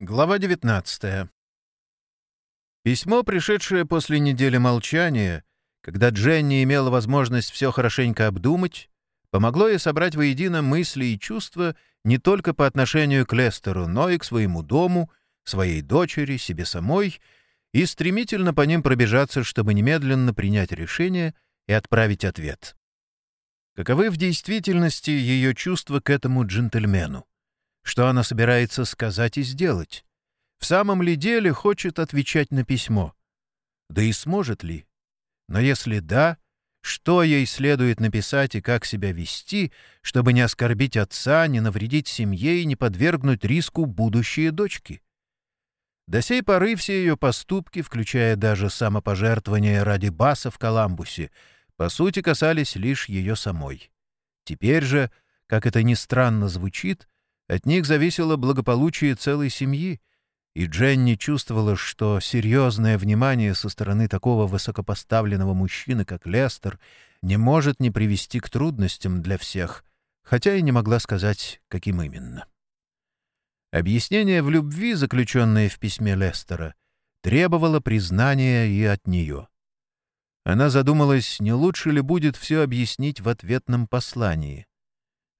Глава 19. Письмо, пришедшее после недели молчания, когда Дженни имела возможность все хорошенько обдумать, помогло ей собрать воедино мысли и чувства не только по отношению к Лестеру, но и к своему дому, своей дочери, себе самой, и стремительно по ним пробежаться, чтобы немедленно принять решение и отправить ответ. Каковы в действительности ее чувства к этому джентльмену? Что она собирается сказать и сделать? В самом ли деле хочет отвечать на письмо? Да и сможет ли? Но если да, что ей следует написать и как себя вести, чтобы не оскорбить отца, не навредить семье и не подвергнуть риску будущие дочки? До сей поры все ее поступки, включая даже самопожертвование ради баса в Коламбусе, по сути касались лишь ее самой. Теперь же, как это ни странно звучит, от них зависело благополучие целой семьи, и Дженни чувствовала, что серьезное внимание со стороны такого высокопоставленного мужчины, как Лестер, не может не привести к трудностям для всех, хотя и не могла сказать, каким именно. Объяснение в любви, заключенное в письме Лестера, требовало признания и от нее. Она задумалась, не лучше ли будет все объяснить в ответном послании.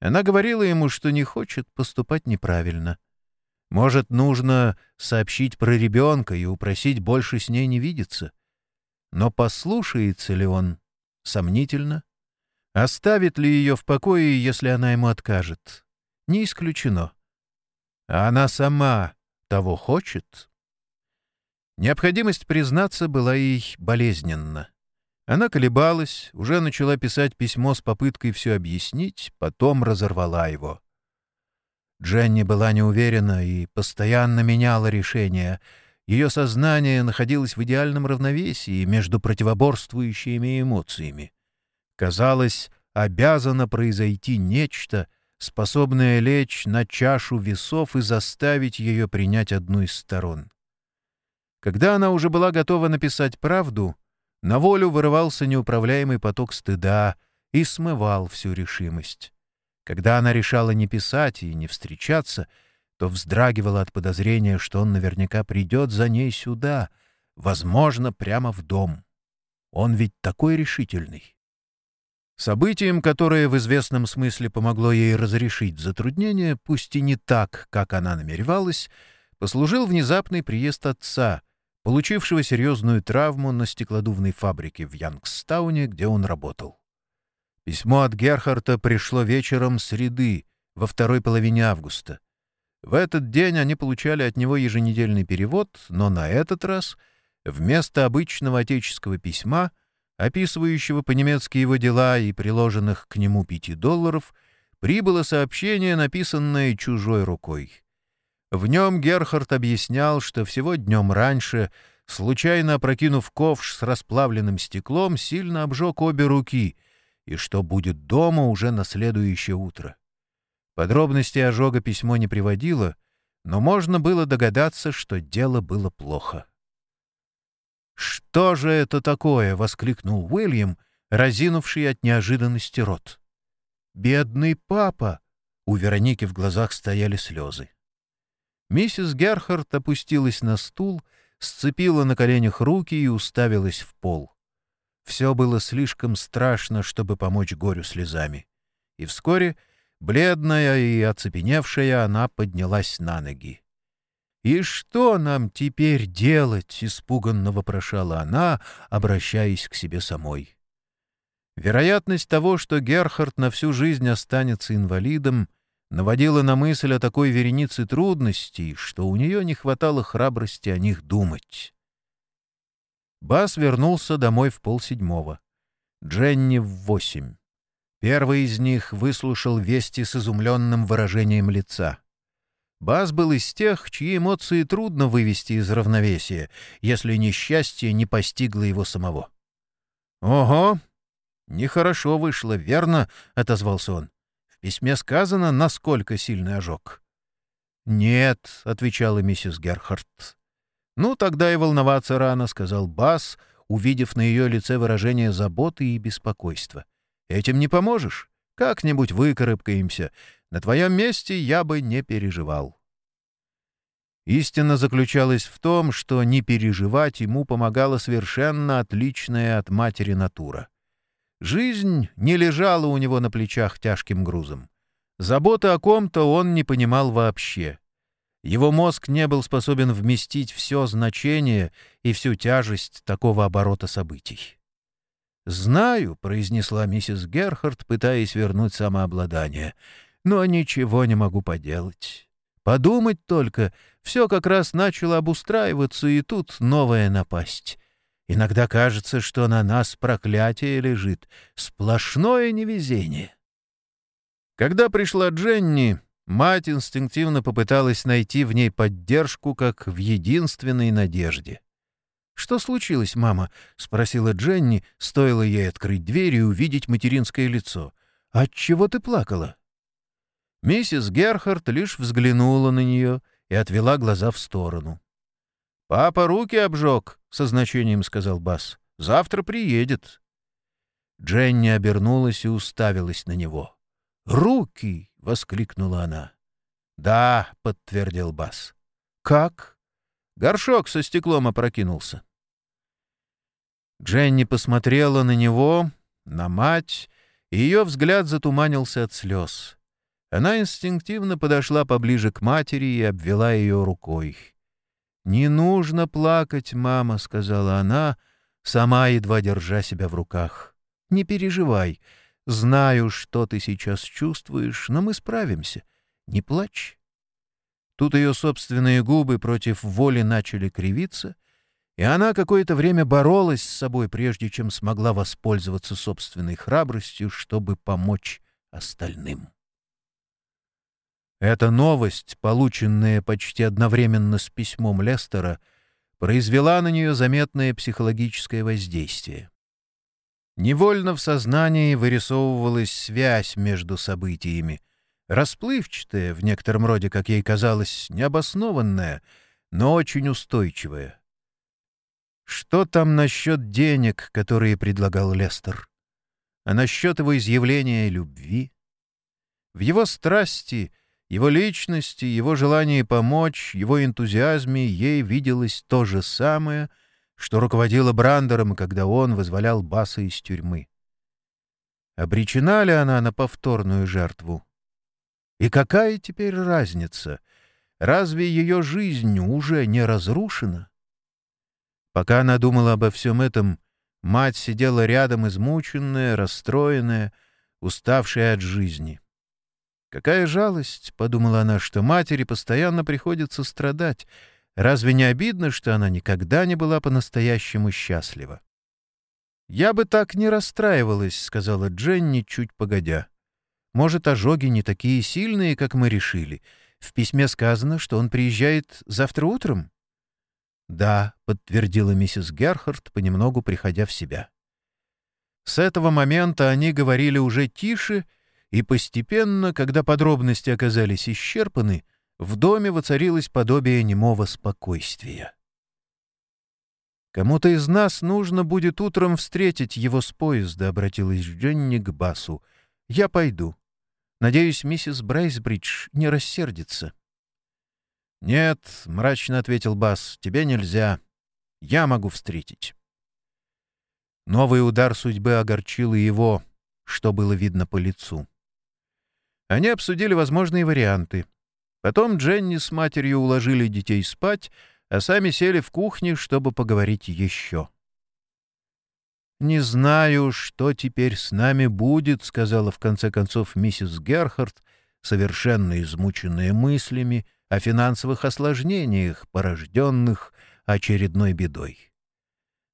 Она говорила ему, что не хочет поступать неправильно. Может, нужно сообщить про ребенка и упросить больше с ней не видеться. Но послушается ли он? Сомнительно. Оставит ли ее в покое, если она ему откажет? Не исключено. А она сама того хочет? Необходимость признаться была ей болезненна. Она колебалась, уже начала писать письмо с попыткой все объяснить, потом разорвала его. Дженни была неуверена и постоянно меняла решение. Ее сознание находилось в идеальном равновесии между противоборствующими эмоциями. Казалось, обязано произойти нечто, способное лечь на чашу весов и заставить ее принять одну из сторон. Когда она уже была готова написать правду — на волю вырывался неуправляемый поток стыда и смывал всю решимость. Когда она решала не писать и не встречаться, то вздрагивала от подозрения, что он наверняка придет за ней сюда, возможно, прямо в дом. Он ведь такой решительный. Событием, которое в известном смысле помогло ей разрешить затруднение, пусть и не так, как она намеревалась, послужил внезапный приезд отца — получившего серьезную травму на стеклодувной фабрике в Янгстауне, где он работал. Письмо от Герхарта пришло вечером среды, во второй половине августа. В этот день они получали от него еженедельный перевод, но на этот раз вместо обычного отеческого письма, описывающего по-немецки его дела и приложенных к нему пяти долларов, прибыло сообщение, написанное чужой рукой. В нем Герхард объяснял, что всего днем раньше, случайно опрокинув ковш с расплавленным стеклом, сильно обжег обе руки, и что будет дома уже на следующее утро. Подробности ожога письмо не приводило, но можно было догадаться, что дело было плохо. «Что же это такое?» — воскликнул Уильям, разинувший от неожиданности рот. «Бедный папа!» — у Вероники в глазах стояли слезы. Миссис Герхард опустилась на стул, сцепила на коленях руки и уставилась в пол. Все было слишком страшно, чтобы помочь горю слезами. И вскоре, бледная и оцепеневшая, она поднялась на ноги. «И что нам теперь делать?» — испуганно вопрошала она, обращаясь к себе самой. Вероятность того, что Герхард на всю жизнь останется инвалидом, наводила на мысль о такой веренице трудностей, что у нее не хватало храбрости о них думать. Бас вернулся домой в полседьмого. Дженни в восемь. Первый из них выслушал вести с изумленным выражением лица. Бас был из тех, чьи эмоции трудно вывести из равновесия, если несчастье не постигло его самого. «Ого! Нехорошо вышло, верно?» — отозвался он. В письме сказано, насколько сильный ожог. «Нет», — отвечала миссис Герхард. «Ну, тогда и волноваться рано», — сказал Бас, увидев на ее лице выражение заботы и беспокойства. «Этим не поможешь. Как-нибудь выкарабкаемся. На твоем месте я бы не переживал». Истина заключалась в том, что не переживать ему помогала совершенно отличная от матери натура. Жизнь не лежала у него на плечах тяжким грузом. Заботы о ком-то он не понимал вообще. Его мозг не был способен вместить все значение и всю тяжесть такого оборота событий. «Знаю», — произнесла миссис Герхард, пытаясь вернуть самообладание, — «но ничего не могу поделать. Подумать только, все как раз начало обустраиваться, и тут новая напасть. Иногда кажется, что на нас проклятие лежит, сплошное невезение». Когда пришла Дженни, Мать инстинктивно попыталась найти в ней поддержку, как в единственной надежде. «Что случилось, мама?» — спросила Дженни, стоило ей открыть дверь и увидеть материнское лицо. «Отчего ты плакала?» Миссис Герхард лишь взглянула на нее и отвела глаза в сторону. «Папа руки обжег», — со значением сказал Бас. «Завтра приедет». Дженни обернулась и уставилась на него. «Руки!» — воскликнула она. «Да», — подтвердил Бас. «Как?» Горшок со стеклом опрокинулся. Дженни посмотрела на него, на мать, и ее взгляд затуманился от слез. Она инстинктивно подошла поближе к матери и обвела ее рукой. «Не нужно плакать, мама», — сказала она, сама едва держа себя в руках. «Не переживай. Знаю, что ты сейчас чувствуешь, но мы справимся. Не плачь. Тут ее собственные губы против воли начали кривиться, и она какое-то время боролась с собой, прежде чем смогла воспользоваться собственной храбростью, чтобы помочь остальным. Эта новость, полученная почти одновременно с письмом Лестера, произвела на нее заметное психологическое воздействие. Невольно в сознании вырисовывалась связь между событиями, расплывчатая, в некотором роде, как ей казалось, необоснованная, но очень устойчивая. Что там насчет денег, которые предлагал Лестер? А насчет его изъявления любви? В его страсти, его личности, его желании помочь, его энтузиазме ей виделось то же самое — что руководила Брандером, когда он вызволял Баса из тюрьмы. Обречена ли она на повторную жертву? И какая теперь разница? Разве ее жизнь уже не разрушена? Пока она думала обо всем этом, мать сидела рядом измученная, расстроенная, уставшая от жизни. «Какая жалость!» — подумала она, — что матери постоянно приходится страдать — Разве не обидно, что она никогда не была по-настоящему счастлива? «Я бы так не расстраивалась», — сказала Дженни чуть погодя. «Может, ожоги не такие сильные, как мы решили. В письме сказано, что он приезжает завтра утром?» «Да», — подтвердила миссис Герхард, понемногу приходя в себя. С этого момента они говорили уже тише, и постепенно, когда подробности оказались исчерпаны, — в доме воцарилось подобие немого спокойствия. «Кому-то из нас нужно будет утром встретить его с поезда», — обратилась Дженни к Басу. «Я пойду. Надеюсь, миссис Брейсбридж не рассердится». «Нет», — мрачно ответил Бас, — «тебе нельзя. Я могу встретить». Новый удар судьбы огорчил его, что было видно по лицу. Они обсудили возможные варианты — Потом Дженни с матерью уложили детей спать, а сами сели в кухне, чтобы поговорить еще. «Не знаю, что теперь с нами будет», — сказала в конце концов миссис Герхард, совершенно измученная мыслями о финансовых осложнениях, порожденных очередной бедой.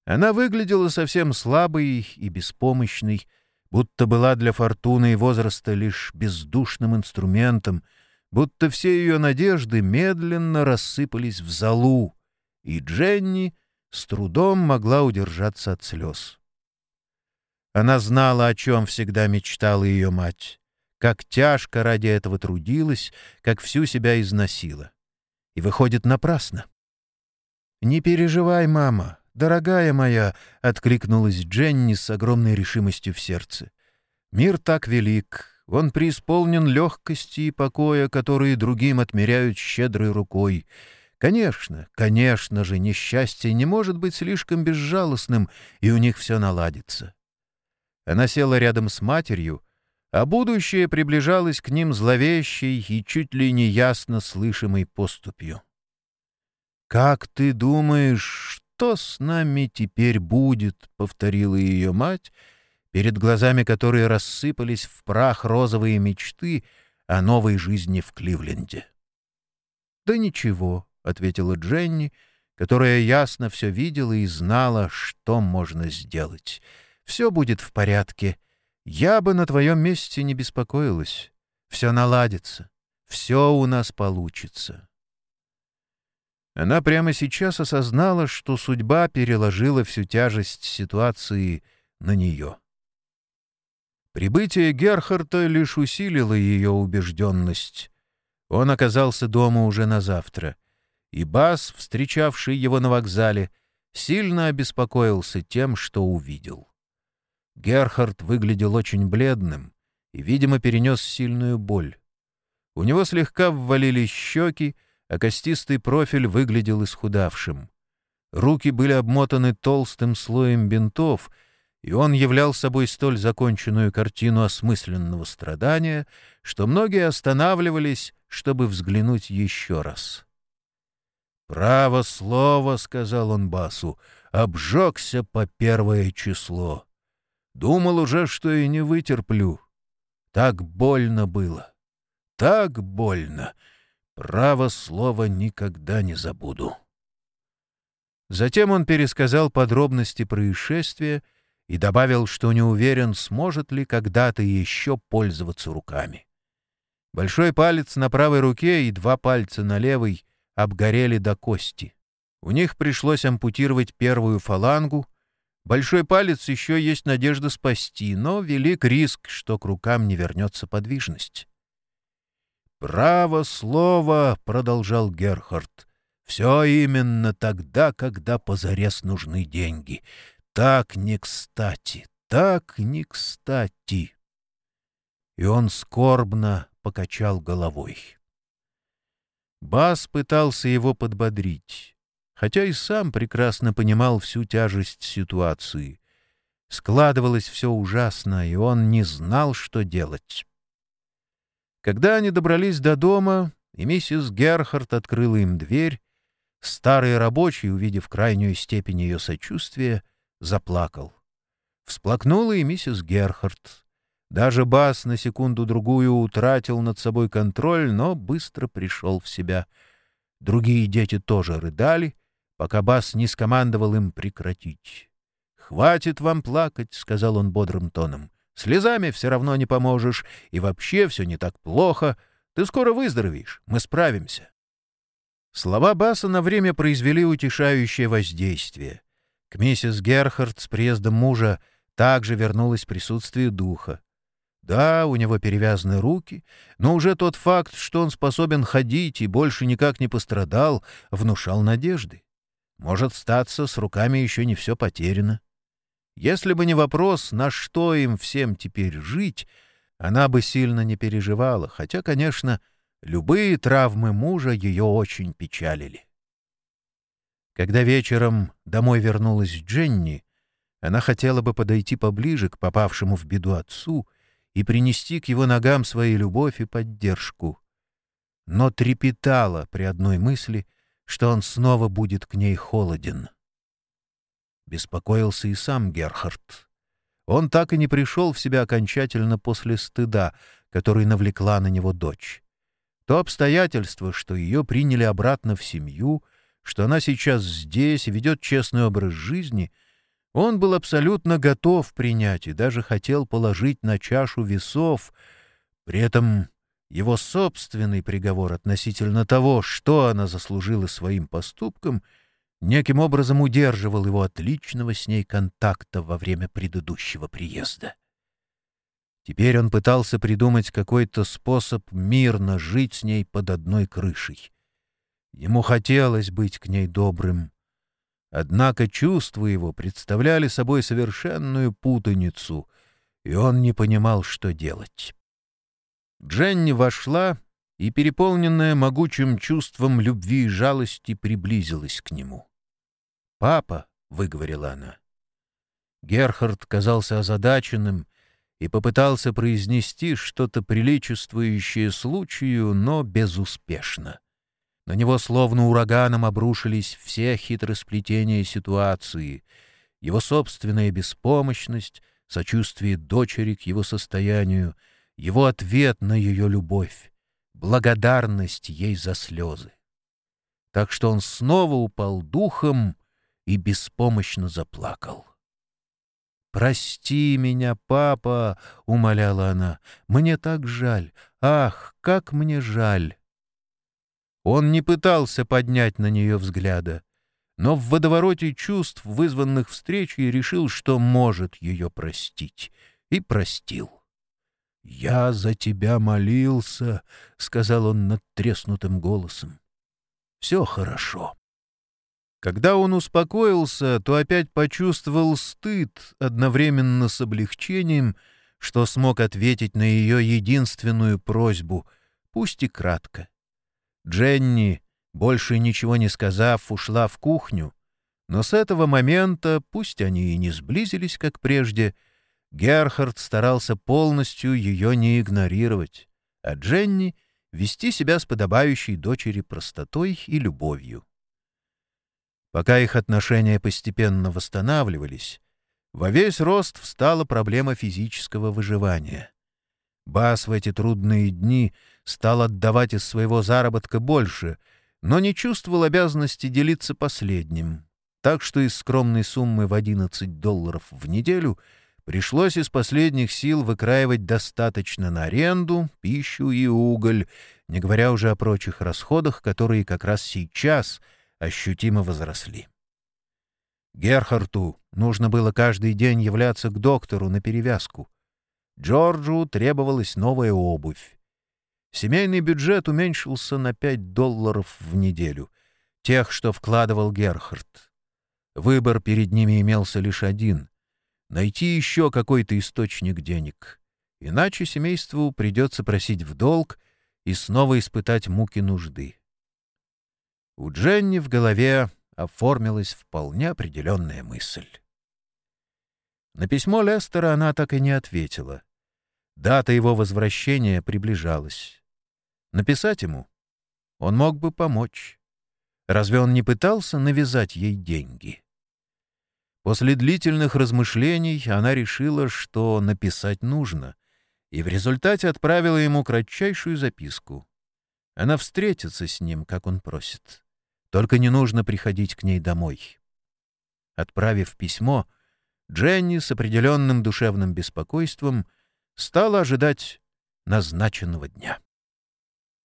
Она выглядела совсем слабой и беспомощной, будто была для фортуны и возраста лишь бездушным инструментом — будто все ее надежды медленно рассыпались в золу, и Дженни с трудом могла удержаться от слез. Она знала, о чем всегда мечтала ее мать, как тяжко ради этого трудилась, как всю себя износила. И выходит напрасно. «Не переживай, мама, дорогая моя», — откликнулась Дженни с огромной решимостью в сердце. «Мир так велик, он преисполнен легкости и покоя, которые другим отмеряют щедрой рукой. Конечно, конечно же, несчастье не может быть слишком безжалостным, и у них все наладится. Она села рядом с матерью, а будущее приближалось к ним зловещей и чуть ли не ясно слышимой поступью. «Как ты думаешь, что с нами теперь будет?» — повторила ее мать, перед глазами которой рассыпались в прах розовые мечты о новой жизни в Кливленде. «Да ничего», — ответила Дженни, которая ясно все видела и знала, что можно сделать. «Все будет в порядке. Я бы на твоем месте не беспокоилась. Все наладится. Все у нас получится». Она прямо сейчас осознала, что судьба переложила всю тяжесть ситуации на нее. Прибытие Герхарта лишь усилило ее убежденность. Он оказался дома уже на завтра, и Бас, встречавший его на вокзале, сильно обеспокоился тем, что увидел. Герхард выглядел очень бледным и, видимо, перенес сильную боль. У него слегка ввалились щеки, а костистый профиль выглядел исхудавшим. Руки были обмотаны толстым слоем бинтов — и он являл собой столь законченную картину осмысленного страдания, что многие останавливались, чтобы взглянуть еще раз. «Право слово», — сказал он Басу, — «обжегся по первое число. Думал уже, что и не вытерплю. Так больно было. Так больно. Право слово никогда не забуду». Затем он пересказал подробности происшествия, и добавил, что не уверен, сможет ли когда-то еще пользоваться руками. Большой палец на правой руке и два пальца на левой обгорели до кости. У них пришлось ампутировать первую фалангу. Большой палец еще есть надежда спасти, но велик риск, что к рукам не вернется подвижность. «Право слово», — продолжал Герхард, — «все именно тогда, когда позарез нужны деньги. Так не кстати, так не кстати. И он скорбно покачал головой. Бас пытался его подбодрить, хотя и сам прекрасно понимал всю тяжесть ситуации. Складывалось все ужасно, и он не знал, что делать. Когда они добрались до дома, и миссис Герхард открыла им дверь, старый рабочий, увидев крайнюю степень ее сочувствия, заплакал. Всплакнула и миссис Герхард. Даже Бас на секунду-другую утратил над собой контроль, но быстро пришел в себя. Другие дети тоже рыдали, пока Бас не скомандовал им прекратить. «Хватит вам плакать», — сказал он бодрым тоном. «Слезами все равно не поможешь, и вообще все не так плохо. Ты скоро выздоровеешь, мы справимся». Слова Баса на время произвели утешающее воздействие. К миссис Герхард с приездом мужа также вернулось присутствие духа. Да, у него перевязаны руки, но уже тот факт, что он способен ходить и больше никак не пострадал, внушал надежды. Может, статься, с руками еще не все потеряно. Если бы не вопрос, на что им всем теперь жить, она бы сильно не переживала, хотя, конечно, любые травмы мужа ее очень печалили. Когда вечером домой вернулась Дженни, она хотела бы подойти поближе к попавшему в беду отцу и принести к его ногам свою любовь и поддержку. Но трепетала при одной мысли, что он снова будет к ней холоден. Беспокоился и сам Герхард. Он так и не пришел в себя окончательно после стыда, который навлекла на него дочь. То обстоятельство, что ее приняли обратно в семью — что она сейчас здесь и ведет честный образ жизни, он был абсолютно готов принять и даже хотел положить на чашу весов. При этом его собственный приговор относительно того, что она заслужила своим поступком, неким образом удерживал его от личного с ней контакта во время предыдущего приезда. Теперь он пытался придумать какой-то способ мирно жить с ней под одной крышей. Ему хотелось быть к ней добрым. Однако чувства его представляли собой совершенную путаницу, и он не понимал, что делать. Дженни вошла и, переполненная могучим чувством любви и жалости, приблизилась к нему. «Папа», — выговорила она. Герхард казался озадаченным и попытался произнести что-то приличествующее случаю, но безуспешно. На него словно ураганом обрушились все хитросплетения ситуации, его собственная беспомощность, сочувствие дочери к его состоянию, его ответ на ее любовь, благодарность ей за слезы. Так что он снова упал духом и беспомощно заплакал. «Прости меня, папа!» — умоляла она. «Мне так жаль! Ах, как мне жаль!» Он не пытался поднять на нее взгляда, но в водовороте чувств, вызванных встречей, решил, что может ее простить, и простил. «Я за тебя молился», — сказал он надтреснутым голосом. «Все хорошо». Когда он успокоился, то опять почувствовал стыд одновременно с облегчением, что смог ответить на ее единственную просьбу, пусть и кратко. Дженни, больше ничего не сказав, ушла в кухню, но с этого момента, пусть они и не сблизились, как прежде, Герхард старался полностью ее не игнорировать, а Дженни — вести себя с подобающей дочери простотой и любовью. Пока их отношения постепенно восстанавливались, во весь рост встала проблема физического выживания. Бас в эти трудные дни стал отдавать из своего заработка больше, но не чувствовал обязанности делиться последним, так что из скромной суммы в 11 долларов в неделю пришлось из последних сил выкраивать достаточно на аренду, пищу и уголь, не говоря уже о прочих расходах, которые как раз сейчас — ощутимо возросли. Герхарту нужно было каждый день являться к доктору на перевязку. Джорджу требовалась новая обувь. Семейный бюджет уменьшился на 5 долларов в неделю, тех, что вкладывал Герхард. Выбор перед ними имелся лишь один — найти еще какой-то источник денег. Иначе семейству придется просить в долг и снова испытать муки нужды. У Дженни в голове оформилась вполне определенная мысль. На письмо Лестера она так и не ответила. Дата его возвращения приближалась. Написать ему? Он мог бы помочь. Разве он не пытался навязать ей деньги? После длительных размышлений она решила, что написать нужно, и в результате отправила ему кратчайшую записку. Она встретится с ним, как он просит. Только не нужно приходить к ней домой. Отправив письмо, Дженни с определенным душевным беспокойством стала ожидать назначенного дня.